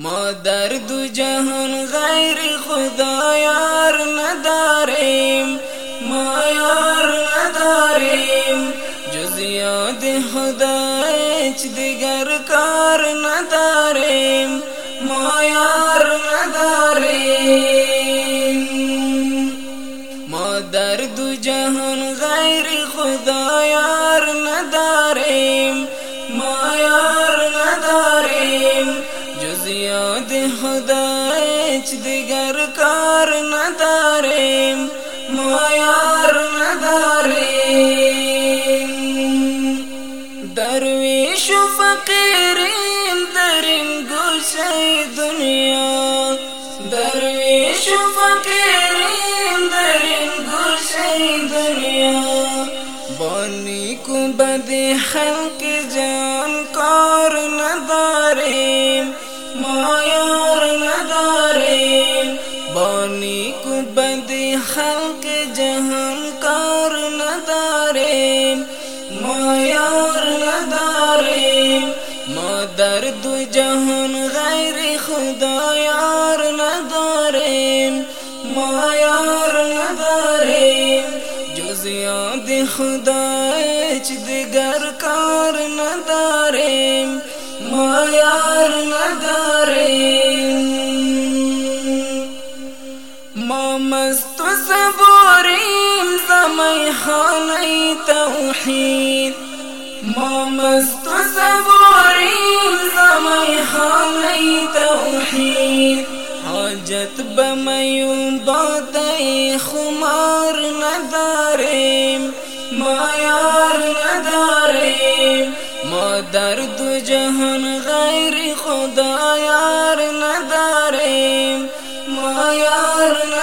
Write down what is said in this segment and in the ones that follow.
ما درد جهان غیر خدا یار نداریم، ما یار نداریم۔ جز یاد خدا هیچ دیگر کار نداریم، ما یار نداریم۔ ما درد جهان غیر خدا یار نداریم۔ هیچ دیگر کار نداریم ما یار نداریم درویش و فقیریم در گوشه دنیا۔ درویش و فقیریم در گوشه دنیا۔ با نیک و بد خلق جان کار نداریم مایار نداریم خلق جہان کار نداریم مایار نداریم ما درد جہان غیر خدا یار نداریم مایار نداریم جز یاد خدا اچ دیگر کار نداریم ما یار مست زمی خانه توحید. ما مست صبوریم زمی خانه توحید. حاجت بمیون باده خمار نداریم. ما یار نداریم. ما درد جهان غیر خدا یار نداریم. ما یار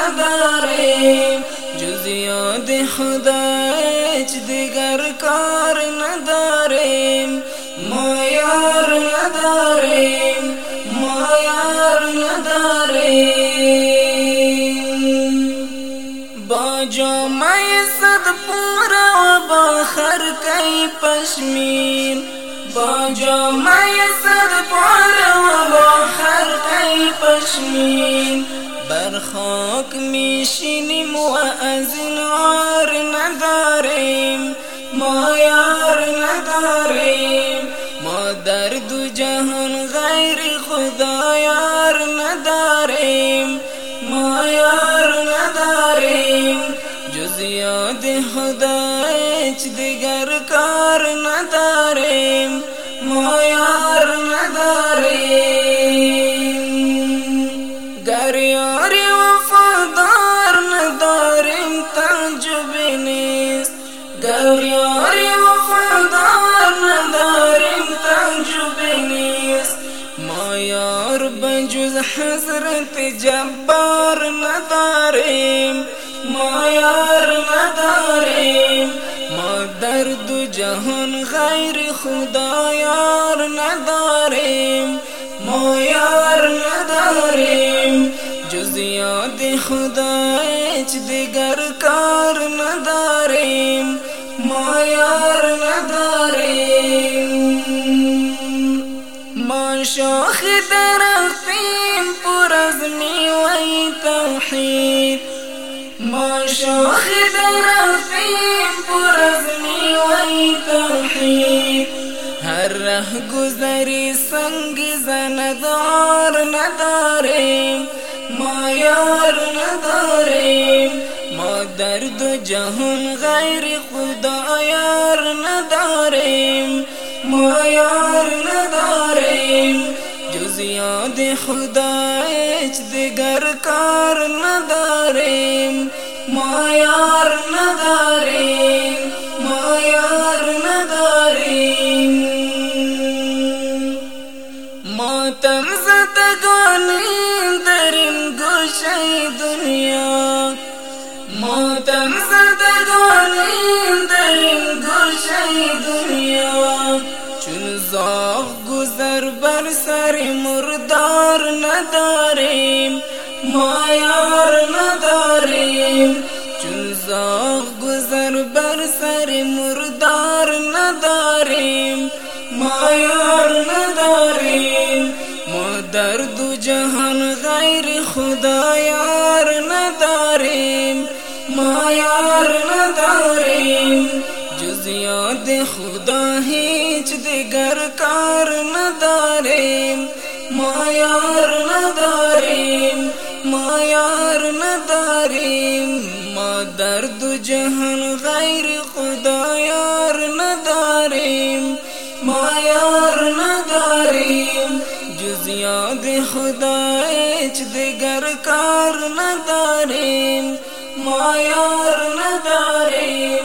نداریم جز یاد خدا دیگر کار نداریم ما یار نداریم ما یار نداریم با صد پورا با خرکه پشمین۔ با جامعه صد پورا با خرکه پشمین۔ بر خاک میشینیم و از این عار نداریم. ما یار نداریم. ما درد جهان غیر خدا یار نداریم. ما یار نداریم. جز یاد خدا هیچ دیگر کار نداریم. ما یار نداریم. بجز حضرت جبار نداریم ما یار نداریم، ما درد جهان غیر خدا یار نداریم ما یار نداریم، جز یاد خدا هیچ دیگر کار نداریم ما یار توحید ما شاخ درختیم پر از میوه توحید هر ره گذری سنگ زندار نداریم ما یار نداریم ما درد جهان غیر خدا یار نداریم ما یار نداریم جز یاد خدا هیچ دیگر کار نداریم، ما یار نداریم، ما یار نداریم. ماتم زدگانی در این گوشه دنیا. ماتم زدگانی در این گوشه دنیا. گذر بر سر مردار نداریم ما یار نداریم. چون زاغ بر سر مردار نداریم ما یار نداریم. ما در درد جہان غیر خدا یار نداریم ما یار نداریم. جز یاد خدا ہیچ دیگر کار نداریم ما یار نداریم ما یار نداریم، ما درد جہان غیر خدا یار نداریم ما یار نداریم، جز یاد خدا ایچ دیگر کار نداریم ما یار نداریم.